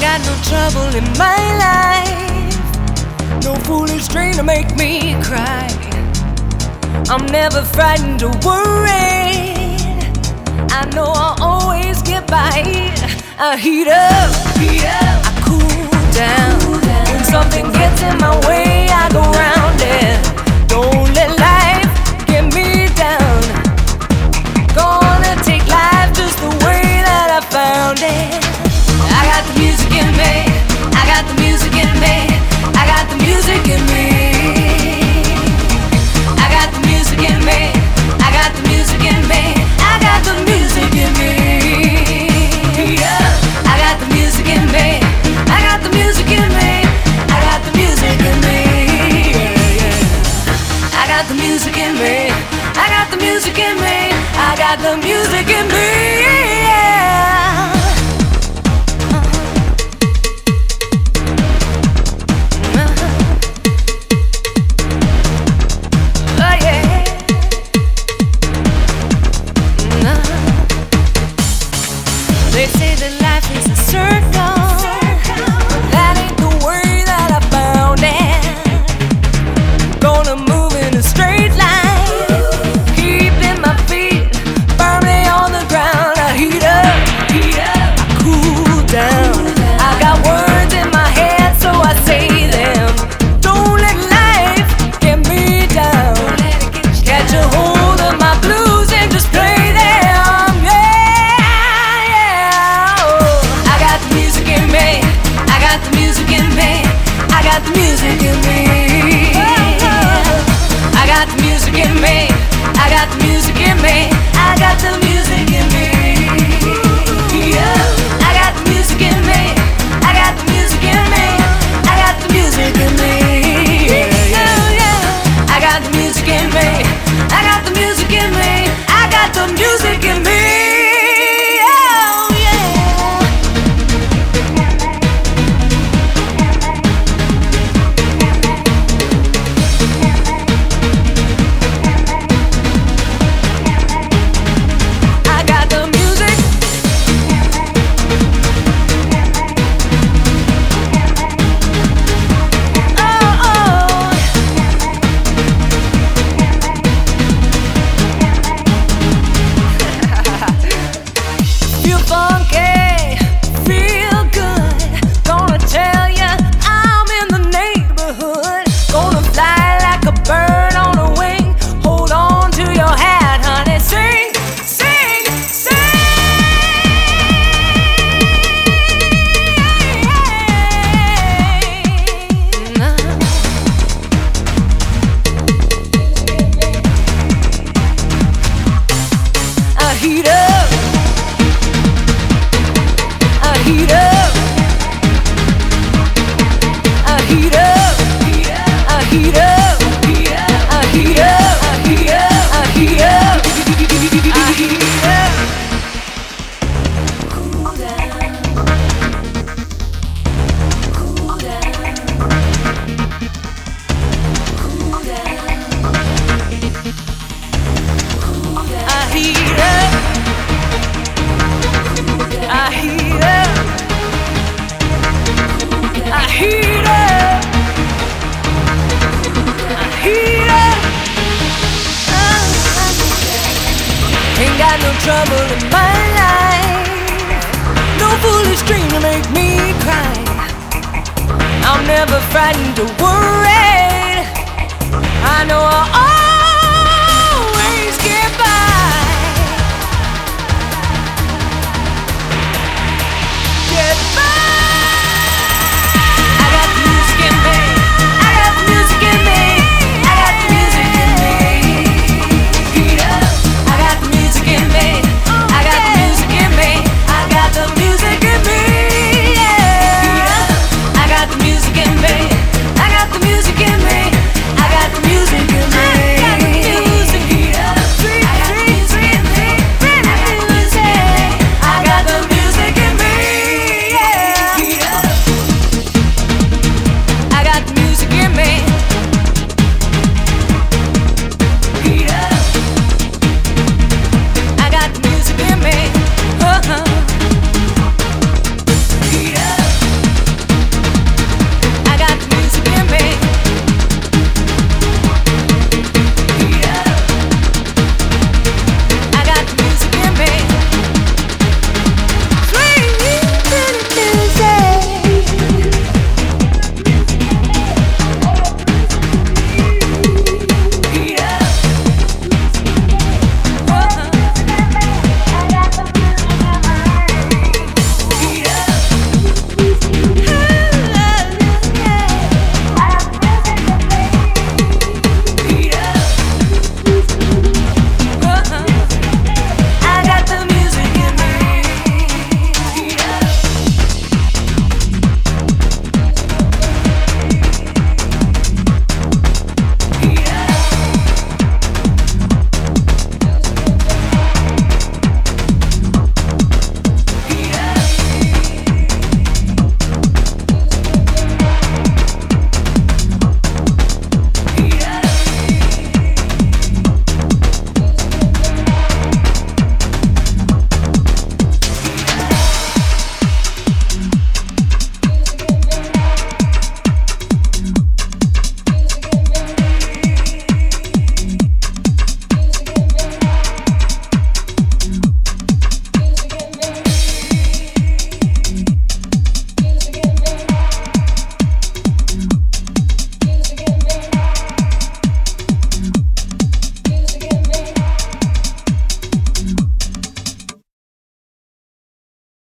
got no trouble in my life. No foolish dream to make me cry. I'm never frightened or worried. I know I'll always get by. I heat up, heat up. got the music in me. I got the music in me. I got the music in me. please, you give me. trouble in my life. No foolish dream to make me cry. I'm never frightened to worry.